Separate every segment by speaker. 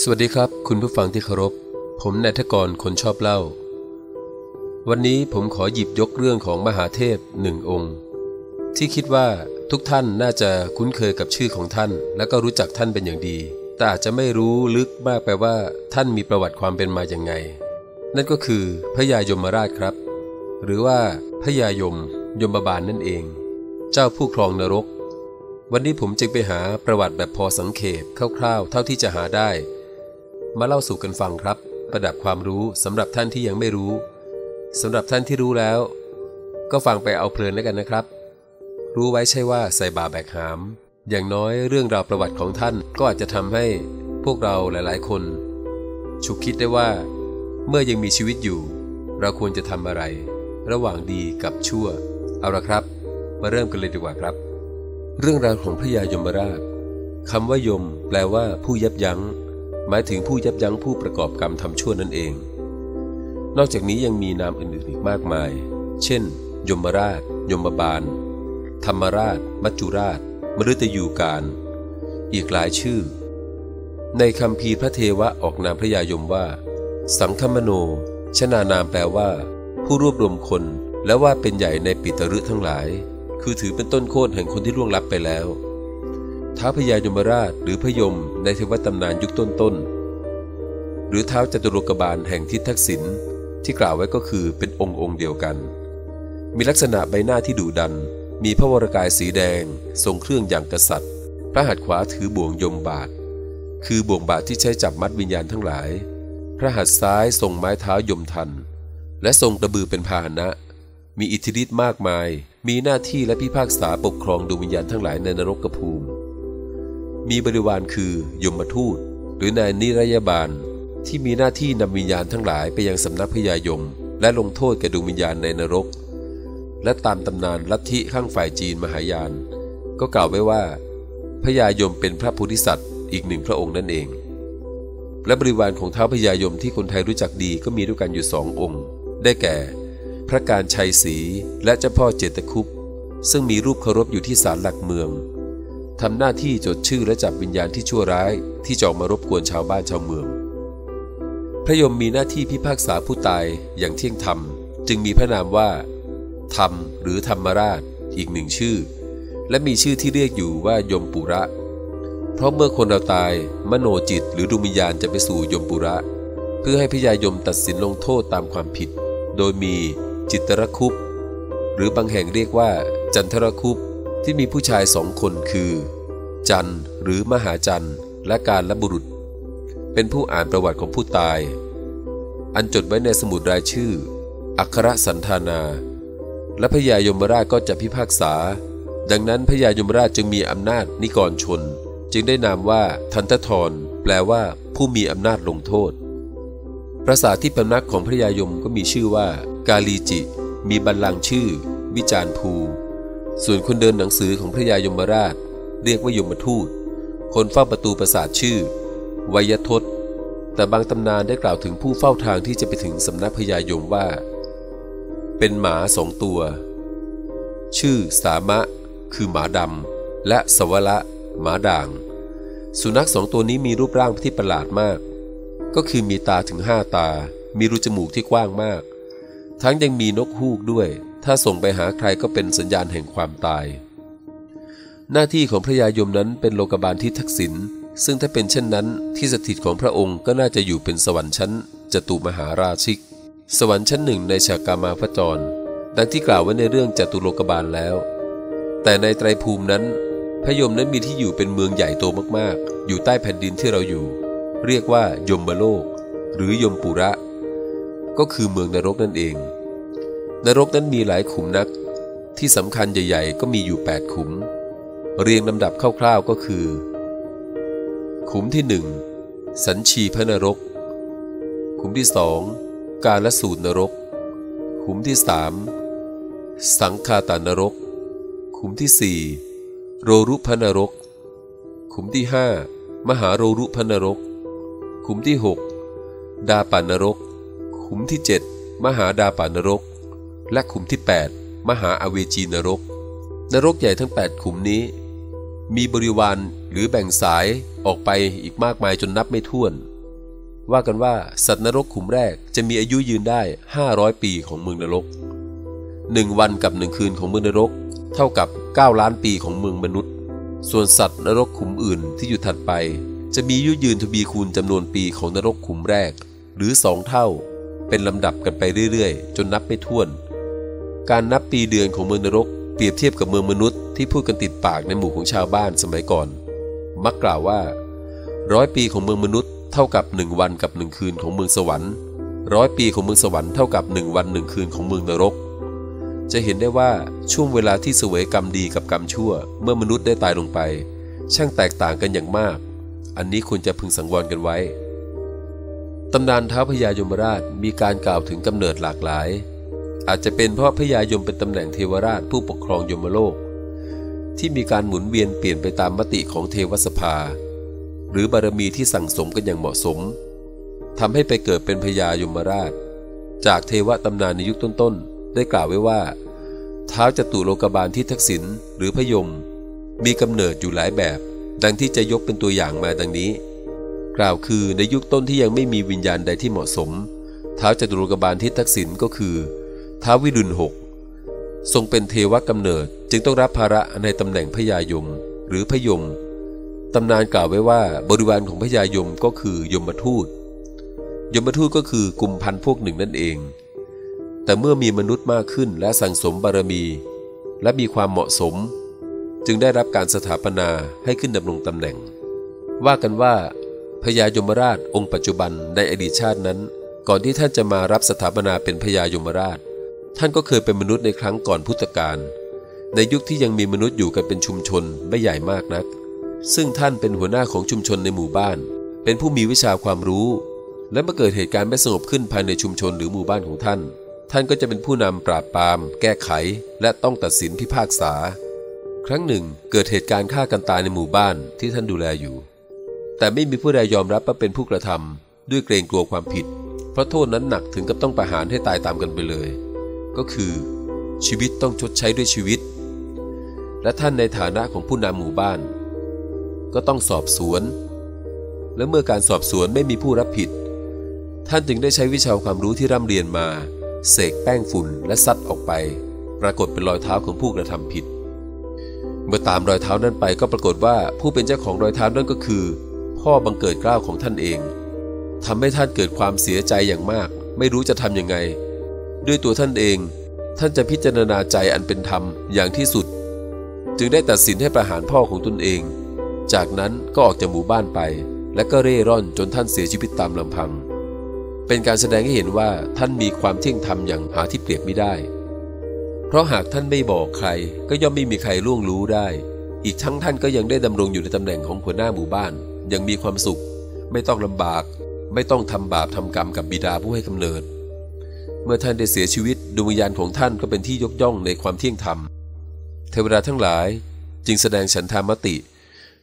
Speaker 1: สวัสดีครับ คุณผู้ฟังที่เคารพ ผมนายทกรคนชอบเล่า วันนี้ผมขอหยิบยกเรื่องของมหาเทพหนึ่งองค์ ที่คิดว่าทุกท่านน่าจะคุ้นเคยกับชื่อของท่าน และก็รู้จักท่านเป็นอย่างดี แต่อาจจะไม่รู้ลึกมากไปว่าท่านมีประวัติความเป็นมาอย่างไง นั่นก็คือพระยายมราชครับ หรือว่าพระยายม ยมบาลนนั่นเอง เจ้าผู้ครองนรก วันนี้ผมจึงไปหาประวัติแบบพอสังเขปคร่าวๆ เท่าที่จะหาได้ มาเล่าสู่กันฟังครับ ประดับความรู้สำหรับท่านที่ยังไม่รู้สำหรับท่านที่รู้แล้ว ก็ฟังไปเอาเพลินแล้วกันนะครับ รู้ไว้ใช่ว่าใส่บาแบกหาม อย่างน้อยเรื่องราวประวัติของท่านก็อาจจะทำให้พวกเราหลายๆ คน ฉุกคิดได้ว่า เมื่อยังมีชีวิตอยู่ เราควรจะทำอะไร ระหว่างดีกับชั่ว เอาละครับ มาเริ่มกันเลยดีกว่าครับ เรื่องราวของพระยายมราชคำว่ายม แปลว่าผู้ยับยั้ง หมายถึงผู้ยับยั้งผู้ประกอบกรรมทำชั่วนั่นเอง นอกจากนี้ยังมีนามอื่นๆอีกมากมาย เช่น ยมราช ยมบาล ธรรมราช มัจจุราช มฤตยูการ อีกหลายชื่อ ในคำพีพระเทวะออกนามพระยายมว่า สังคมโน ชนานามแปลว่า ผู้รวบรวมคนและว่าเป็นใหญ่ในปิตรึทั้งหลาย คือถือเป็นต้นโคตแห่งคนที่ล่วงลับไปแล้ว ท้าพญายมราชหรือพยมในเทวตำนานยุคต้นๆ หรือเท้าจตุรกบาลแห่งทิศทักษิณที่กล่าวไว้ก็คือเป็นองค์องค์เดียวกัน มีลักษณะใบหน้าที่ดุดัน มีพระวรกายสีแดง ทรงเครื่องอย่างกษัตริย์ พระหัตถ์ขวาถือบ่วงยมบาท คือบ่วงบาทที่ใช้จับมัดวิญญาณทั้งหลาย พระหัตถ์ซ้ายทรงไม้เท้ายมทัน และทรงกระบือเป็นพาหนะ มีอิทธิฤทธิ์มากมาย มีหน้าที่และพิพากษาปกครองดวงวิญญาณทั้งหลายในนรกภูมิ มีบริวารคือยมทูต หรือนายนิรยบาล ที่มีหน้าที่นำวิญญาณทั้งหลายไปยังสำนักพญายม และลงโทษแก่ดวงวิญญาณในนรก และตามตำนานลัทธิข้างฝ่ายจีนมหายาน ก็กล่าวไว้ว่า พญายมเป็นพระโพธิสัตว์อีกหนึ่งพระองค์นั่นเอง และบริวารของท้าวพญายมที่คนไทยรู้จักดีก็มีด้วยกันอยู่สององค์ ได้แก่ พระการชัยศรีและเจ้าพ่อเจตคุปซึ่งมีรูปเคารพอยู่ที่ศาลหลักเมือง ทำหน้าที่จดชื่อและจับวิญญาณที่ชั่วร้ายที่จอกมารบกวนชาวบ้านชาวเมือง พระยมมีหน้าที่พิพากษาผู้ตายอย่างเที่ยงธรรม จึงมีพระนามว่า ธรรมหรือธรรมราช อีกหนึ่งชื่อ และมีชื่อที่เรียกอยู่ว่ายมปุระ เพราะเมื่อคนเราตาย มโนจิตหรือดวงวิญญาณจะไปสู่ยมปุระ เพื่อให้พญายมตัดสินลงโทษตามความผิด โดยมีจิตรคุปหรือบางแห่งเรียกว่า จันทรคุป ที่มีผู้ชายสองคนคือ จันหรือมหาจันและการละบุรุษ เป็นผู้อ่านประวัติของผู้ตาย อันจดไว้ในสมุดรายชื่อ อัครสันธานา และพญายมราชก็จะพิพากษา ดังนั้นพญายมราชจึงมีอำนาจนิกรชน จึงได้นามว่าทันททรแปลว่า ผู้มีอำนาจลงโทษปราสาทที่พำนักของพระยายมก็มีชื่อว่า กาลีจิ มีบัลลังก์ชื่อ วิจารภู ส่วนคนเดินหนังสือของพระยายมราช เรียกว่ายมทูต คนเฝ้าประตูปราสาทชื่อวยทศ แต่บางตำนานได้กล่าวถึงผู้เฝ้าทางที่จะไปถึงสำนักพญายมว่า เป็นหมาสองตัว ชื่อสามะ คือหมาดำและสวละหมาด่าง สุนัขสองตัวนี้มีรูปร่างที่ประหลาดมาก ก็คือมีตาถึงห้าตา มีรูจมูกที่กว้างมาก ทั้งยังมีนกฮูกด้วย ถ้าส่งไปหาใครก็เป็นสัญญาณแห่งความตาย หน้าที่ของพระยายมนั้นเป็นโลกบาลที่ทักษิณซึ่งถ้าเป็นเช่นนั้นที่สถิตของพระองค์ก็น่าจะอยู่เป็นสวรรค์ชั้นจตุมหาราชิก สวรรค์ชั้นหนึ่งในฉากามาพระจร ดังที่กล่าวไว้ในเรื่องจตุโลกบาลแล้ว แต่ในไตรภูมินั้น พระยมนั้นมีที่อยู่เป็นเมืองใหญ่โตมากๆ อยู่ใต้แผ่นดินที่เราอยู่ เรียกว่ายมบโลก หรือยมปุระ ก็คือเมืองนรกนั่นเอง นรกนั้นมีหลายขุมนัก ที่สำคัญใหญ่ ๆ ก็มีอยู่ 8 ขุม เรียงลำดับคร่าวๆก็คือ ขุมที่หนึ่งสัญชีพระนรก ขุมที่สองการละสูตรนรก ขุมที่สามสังคาตานรก ขุมที่สี่โรรุพนรก ขุมที่ห้ามหาโรรุพนรก ขุมที่หกดาปานรก ขุมที่เจ็ดมหาดาปานรก และขุมที่ 8 มหาอเวจีนรก นรกใหญ่ทั้ง 8 ขุมนี้ มีบริวารหรือแบ่งสายออกไปอีกมากมายจนนับไม่ถ้วน ว่ากันว่าสัตว์นรกขุมแรกจะมีอายุยืนได้ 500 ปีของเมืองนรกหนึ่งวันกับหนึ่งคืนของเมืองนรก เท่ากับ 9 ล้านปีของเมืองมนุษย์ ส่วนสัตว์นรกขุมอื่นที่อยู่ถัดไป จะมีอายุยืนทวีคูณจำนวนปีของนรกขุมแรก หรือสองเท่า เป็นลำดับกันไปเรื่อยๆ จนนับไม่ถ้วน การนับปีเดือนของเมืองนรก เปรียบเทียบกับเมืองมนุษย์ที่พูดกันติดปากในหมู่ของชาวบ้านสมัยก่อน มักกล่าวว่าร้อยปีของเมืองมนุษย์เท่ากับหนึ่งวันกับหนึ่งคืนของเมืองสวรรค์ร้อยปีของเมืองสวรรค์เท่ากับหนึ่งวันหนึ่งคืนของเมืองนรก จะเห็นได้ว่าช่วงเวลาที่เสวยกรรมดีกับกรรมชั่ว เมื่อมนุษย์ได้ตายลงไป ช่างแตกต่างกันอย่างมาก อันนี้ควรจะพึงสังวรกันไว้ตำนานท้าวพญายมราชมีการกล่าวถึงกำเนิดหลากหลาย อาจจะเป็นเพราะพญายมเป็นตำแหน่งเทวราชผู้ปกครองยมโลก ที่มีการหมุนเวียนเปลี่ยนไปตามมติของเทวสภา หรือบารมีที่สั่งสมกันอย่างเหมาะสมทำให้ไปเกิดเป็นพญายมราช จากเทวตำนานในยุคต้นๆ ได้กล่าวไว้ว่าเท้าจตุโลกบาลที่ทักษิณหรือพยม มีกำเนิดอยู่หลายแบบ ดังที่จะยกเป็นตัวอย่างมาดังนี้ กล่าวคือในยุคต้นที่ยังไม่มีวิญญาณใดที่เหมาะสมเท้าจตุโลกบาลที่ทักษิณก็คือ ท้าววิรุณหกทรงเป็นเทวกำเนิดจึงต้องรับภาระในตำแหน่งพญายม หรือพยมตำนานกล่าวไว้ว่าบริวารของพญายมก็คือยมทูต ยมทูตก็คือกลุ่มพันพวกหนึ่งนั่นเอง แต่เมื่อมีมนุษย์มากขึ้นและสั่งสมบารมี และมีความเหมาะสม จึงได้รับการสถาปนาให้ขึ้นดำรงตำแหน่ง ว่ากันว่าพญายมราชองค์ปัจจุบันในอดีตชาตินั้น ก่อนที่ท่านจะมารับสถาปนาเป็นพญายมราช ท่านก็เคยเป็นมนุษย์ในครั้งก่อนพุทธกาลในยุคที่ยังมีมนุษย์อยู่กันเป็นชุมชนไม่ใหญ่มากนัก ซึ่งท่านเป็นหัวหน้าของชุมชนในหมู่บ้าน เป็นผู้มีวิชาความรู้ และเมื่อเกิดเหตุการณ์ไม่สงบขึ้นภายในชุมชนหรือหมู่บ้านของท่าน ท่านก็จะเป็นผู้นำปราบปราม แก้ไข และต้องตัดสินพิพากษา ครั้งหนึ่ง เกิดเหตุการณ์ฆ่ากันตายในหมู่บ้านที่ท่านดูแลอยู่ แต่ไม่มีผู้ใดยอมรับว่าเป็นผู้กระทำด้วยเกรงกลัวความผิด เพราะโทษนั้นหนักถึงกับต้องประหารให้ตายตามกันไปเลย ก็คือ ชีวิตต้องชดใช้ด้วยชีวิต และท่านในฐานะของผู้นำหมู่บ้าน ก็ต้องสอบสวน และเมื่อการสอบสวนไม่มีผู้รับผิด ท่านจึงได้ใช้วิชาความรู้ที่ร่ำเรียนมาเสกแป้งฝุ่นและซัดออกไป ปรากฏเป็นรอยเท้าของผู้กระทำผิด เมื่อตามรอยเท้านั้นไปก็ปรากฏว่าผู้เป็นเจ้าของรอยเท้านั่นก็คือ พ่อบังเกิดกล้าวของท่านเองทำให้ท่านเกิดความเสียใจอย่างมาก ไม่รู้จะทำยังไง ด้วยตัวท่านเอง ท่านจะพิจารณาใจอันเป็นธรรมอย่างที่สุด จึงได้ตัดสินให้ประหารพ่อของตนเอง จากนั้นก็ออกจากหมู่บ้านไป และก็เร่ร่อนจนท่านเสียชีวิตตามลำพัง เป็นการแสดงให้เห็นว่าท่านมีความเที่ยงธรรมอย่างหาที่เปรียบไม่ได้ เพราะหากท่านไม่บอกใครก็ย่อมไม่มีใครล่วงรู้ได้ อีกทั้งท่านก็ยังได้ดำรงอยู่ในตำแหน่งของหัวหน้าหมู่บ้านยังมีความสุข ไม่ต้องลำบาก ไม่ต้องทำบาปทำกรรมกับบิดาผู้ให้กำเนิด เมื่อท่านได้เสียชีวิตดวงวิญญาณของท่านก็เป็นที่ยกย่องในความเที่ยงธรรม เทวดาทั้งหลายจึงแสดงฉันทามติ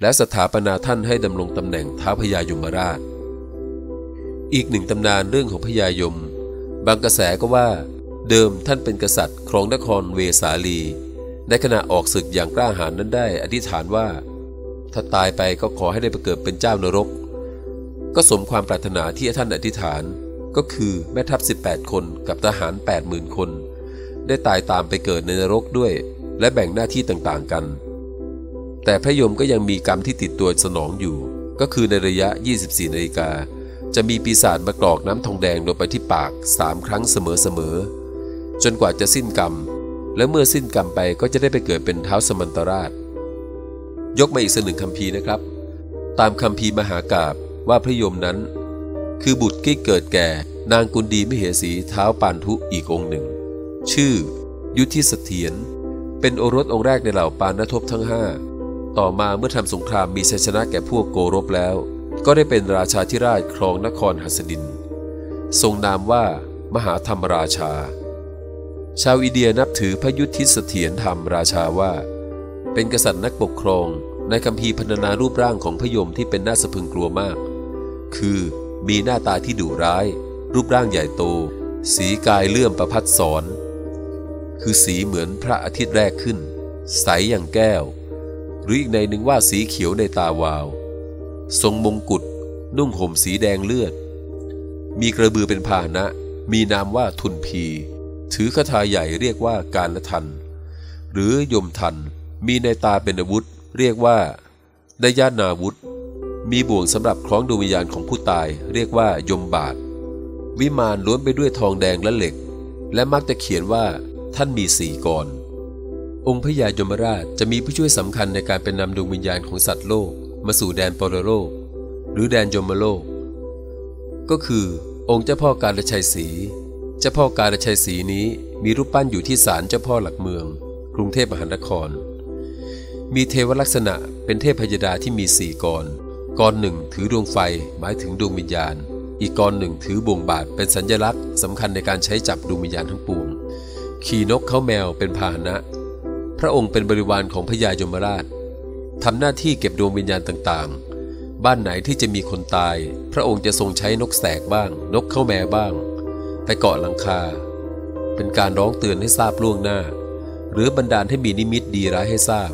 Speaker 1: และสถาปนาท่านให้ดำรงตำแหน่งท้าพญายมราช อีกหนึ่งตำนานเรื่องของพญายม บางกระแสก็ว่า เดิมท่านเป็นกษัตริย์ครองนครเวสาลี ในขณะออกศึกอย่างกล้าหาญนั้นได้อธิษฐานว่า ถ้าตายไปก็ขอให้ได้ไปเกิดเป็นเจ้านรก ก็สมความปรารถนาที่ท่านอธิษฐาน ก็คือแม่ทัพ 18 คนกับทหาร 80,000 คน ได้ตายตามไปเกิดในนรกด้วย และแบ่งหน้าที่ต่างๆกัน แต่พระยมก็ยังมีกรรมที่ติดตัวสนองอยู่ ก็คือในระยะ 24 นาฬิกา จะมีปีศาจมากรอกน้ำทองแดงลงไปที่ปากสามครั้งเสมอๆจนกว่าจะสิ้นกรรม และเมื่อสิ้นกรรมไปก็จะได้ไปเกิดเป็นเท้าสมันตราช ยกมาอีกสหนึ่งคำพีนะครับ ตามคำพีมหากาบว่าพระยมนั้น คือบุตรที่เกิดแก่นางกุลดีมิเหสีเท้าปานทุอีกองหนึ่ง ชื่อ ยุทธิสเถียนเป็นโอรสองค์แรกในเหล่าปานทบทั้งห้าต่อมาเมื่อทำสงครามมีชัยชนะแก่พวกโกรบแล้ว ก็ได้เป็นราชาธิราชครองนครหัสดิน ทรงนามว่ามหาธรรมราชา ชาวอินเดียนับถือพระยุทธิสเถียรธรรมราชาว่า เป็นกษัตริย์นักปกครองในคำพีพรรณนารูปร่างของพยมที่เป็นน่าสะพึงกลัวมาก คือ มีหน้าตาที่ดุร้าย รูปร่างใหญ่โต สีกายเลื่อมประพัดสอนคือสีเหมือนพระอาทิตย์แรกขึ้น ใสอย่างแก้ว หรืออีกในหนึ่งว่าสีเขียวในตาวาว ทรงมงกุฎนุ่งห่มสีแดงเลือด มีกระบือเป็นพาหนะ มีนามว่าทุนพี ถือคาถาใหญ่เรียกว่าการละทัน หรือยมทัน มีในตาเป็นอาวุธ เรียกว่าไดยานาวุธ มีบ่วงสำหรับคล้องดวงวิญญาณของผู้ตายเรียกว่ายมบาท วิมานล้วนไปด้วยทองแดงและเหล็ก และมักจะเขียนว่า ท่านมีสี่กรองค์พญายมราชจะมีผู้ช่วยสำคัญในการเป็นนำดวงวิญญาณของสัตว์โลก มาสู่แดนปรโลก หรือแดนยมโลก ก็คือ องค์เจ้าพ่อการชัยศรีเจ้าพ่อการชัยศรีนี้มีรูปปั้นอยู่ที่ศาลเจ้าพ่อหลักเมือง กรุงเทพมหานคร มีเทวลักษณะเป็นเทพพยดาที่มีสี่กร กรหนึ่งถือดวงไฟหมายถึงดวงวิญญาณ อีกกรหนึ่งถือบ่วงบาทเป็นสัญลักษณ์สำคัญในการใช้จับดวงวิญญาณทั้งปวงขี่นกเข้าแมวเป็นพาหนะ พระองค์เป็นบริวารของพญายมราชทำหน้าที่เก็บดวงวิญญาณต่างๆ บ้านไหนที่จะมีคนตาย พระองค์จะทรงใช้นกแสกบ้าง นกเข้าแมวบ้าง ไปเกาะหลังคา เป็นการร้องเตือนให้ทราบล่วงหน้า หรือบันดาลให้มีนิมิตดีร้ายให้ทราบ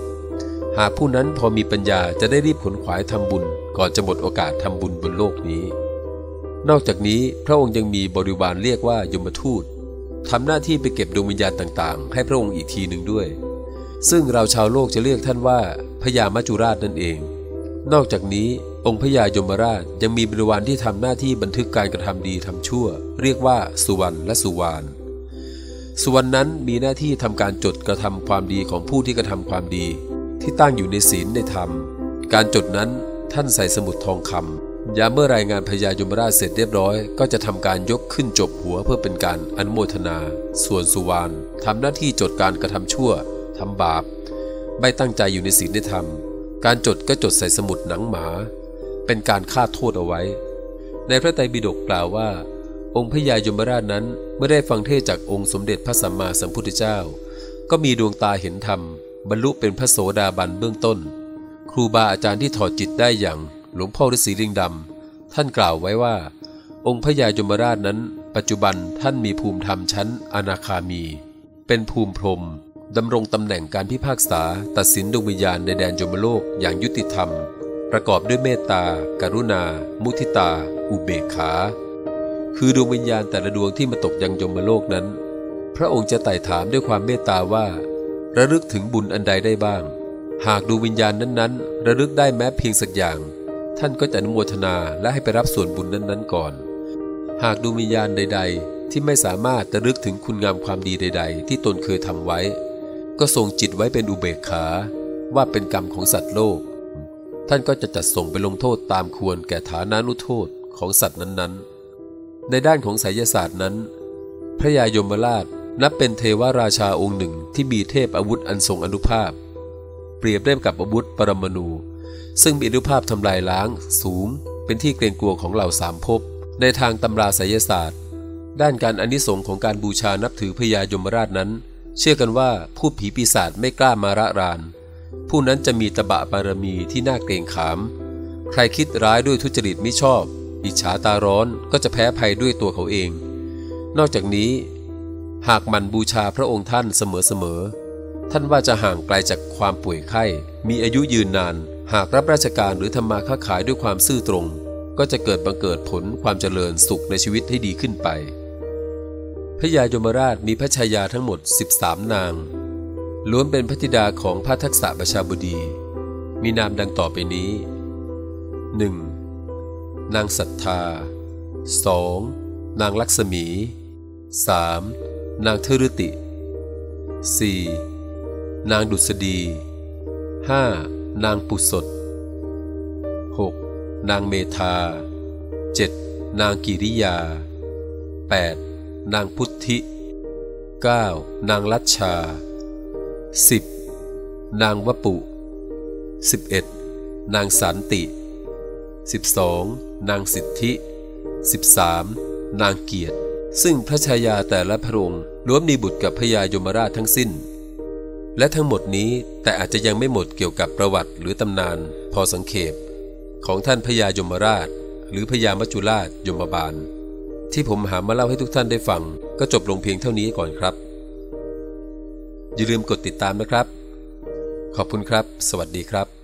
Speaker 1: หากผู้นั้นพอมีปัญญาจะได้รีบขนขวายทำบุญ ก่อนจะหมดโอกาสทำบุญบนโลกนี้ นอกจากนี้พระองค์ยังมีบริวารเรียกว่ายมทูตทำหน้าที่ไปเก็บดวงวิญญาณต่างๆ ให้พระองค์อีกทีหนึ่งด้วย ซึ่งเราชาวโลกจะเรียกท่านว่าพญามัจจุราชนั่นเอง นอกจากนี้องค์พญายมราชยังมีบริวารที่ทำหน้าที่บันทึกการกระทำดีทำชั่ว เรียกว่าสุวรรณและสุวรรณสุวรรณนั้นมีหน้าที่ทำการจดกระทำความดีของผู้ที่กระทำความดี ที่ตั้งอยู่ในศีลในธรรม การจดนั้น ท่านใส่สมุดทองคำยามเมื่อรายงานพญายมราชเสร็จเรียบร้อย ก็จะทำการยกขึ้นจบหัวเพื่อเป็นการอนุโมทนา ส่วนสุวรรณทำหน้าที่จดการกระทำชั่วทำบาป ไม่ตั้งใจอยู่ในศีลในธรรม การจดก็จดใส่สมุดหนังหมา เป็นการฆ่าโทษเอาไว้ ในพระไตรปิฎกกล่าวว่า องค์พญายมราชนั้นเมื่อได้ฟังเทศจากองค์สมเด็จพระสัมมาสัมพุทธเจ้า ก็มีดวงตาเห็นธรรม บรรลุเป็นพระโสดาบันเบื้องต้น รูบาอาจารย์ที่ถอดจิตได้อย่างหลวงพ่อฤาษีลิงดำท่านกล่าวไว้ว่า องค์พญายมราชนั้น ปัจจุบันท่านมีภูมิธรรมชั้นอนาคามี เป็นภูมิพรมดำรงตำแหน่งการพิพากษา ตัดสินดวงวิญญาณในแดนยมโลกอย่างยุติธรรม ประกอบด้วยเมตตาการุณา มุทิตา อุเบกขา คือดวงวิญญาณแต่ละดวงที่มาตกยังยมโลกนั้น พระองค์จะไต่ถามด้วยความเมตตาว่า ระลึกถึงบุญอันใดได้บ้าง หากดวงวิญญาณนั้นๆ ระลึกได้แม้เพียงสักอย่าง ท่านก็จะอนุโมทนาและให้ไปรับส่วนบุญนั้นๆ ก่อน หากดวงวิญญาณใด ๆ ที่ไม่สามารถระลึกถึงคุณงามความดีใด ๆ ที่ตนเคยทำไว้ ก็ทรงจิตไว้เป็นอุเบกขา ว่าเป็นกรรมของสัตว์โลก ท่านก็จะจัดส่งไปลงโทษตามควรแก่ฐานานุโทษของสัตว์นั้นๆ ในด้านของไสยศาสตร์นั้น พระยายมราชนับเป็นเทวราชาองค์หนึ่งที่มีเทพอาวุธอันทรงอนุภาพ ปรียบได้กับอาวุธปรมาณูซึ่งมีอนุภาพทำลายล้าง สูง เป็นที่เกรงกลัวของเหล่าสามภพในทางตำราไสยศาสตร์ ด้านการอนิสงของการบูชานับถือพญายมราชนั้น เชื่อกันว่าผู้ผีปีศาจไม่กล้ามาระราน ผู้นั้นจะมีตบะบารมีที่น่าเกรงขาม ใครคิดร้ายด้วยทุจริตไม่ชอบ อิจฉาตาร้อนก็จะแพ้ภัยด้วยตัวเขาเอง นอกจากนี้ หากมันบูชาพระองค์ท่านเสมอๆ ท่านว่าจะห่างไกลจากความป่วยไข้ มีอายุยืนนาน หากรับราชการหรือทำมาค้าขายด้วยความซื่อตรง ก็จะเกิดบังเกิดผลความเจริญสุขในชีวิตให้ดีขึ้นไป พระยายมราชมีพระชายาทั้งหมด 13 นาง ล้วนเป็นพระธิดาของพระทักษะประชาบดี มีนามดังต่อไปนี้ 1. นางศรัทธา 2. นางลักษมี 3. นางเทรุติ 4. นางดุษฎี 5. นางปุสด 6. นางเมธา 7. นางกิริยา 8. นางพุทธิ 9. นางลัชชา 10. นางวปุ 11. นางสันติ 12. นางสิทธิ 13. นางเกียรติ ซึ่งพระชายาแต่ละพระองค์ล้วนมีบุตรกับพญายมราชทั้งสิ้น และทั้งหมดนี้แต่อาจจะยังไม่หมดเกี่ยวกับประวัติหรือตำนาน พอสังเขปของท่านพญายมราช หรือพญามัจจุราชยมบาล ที่ผมหามาเล่าให้ทุกท่านได้ฟัง ก็จบลงเพียงเท่านี้ก่อนครับ อย่าลืมกดติดตามนะครับ ขอบคุณครับ สวัสดีครับ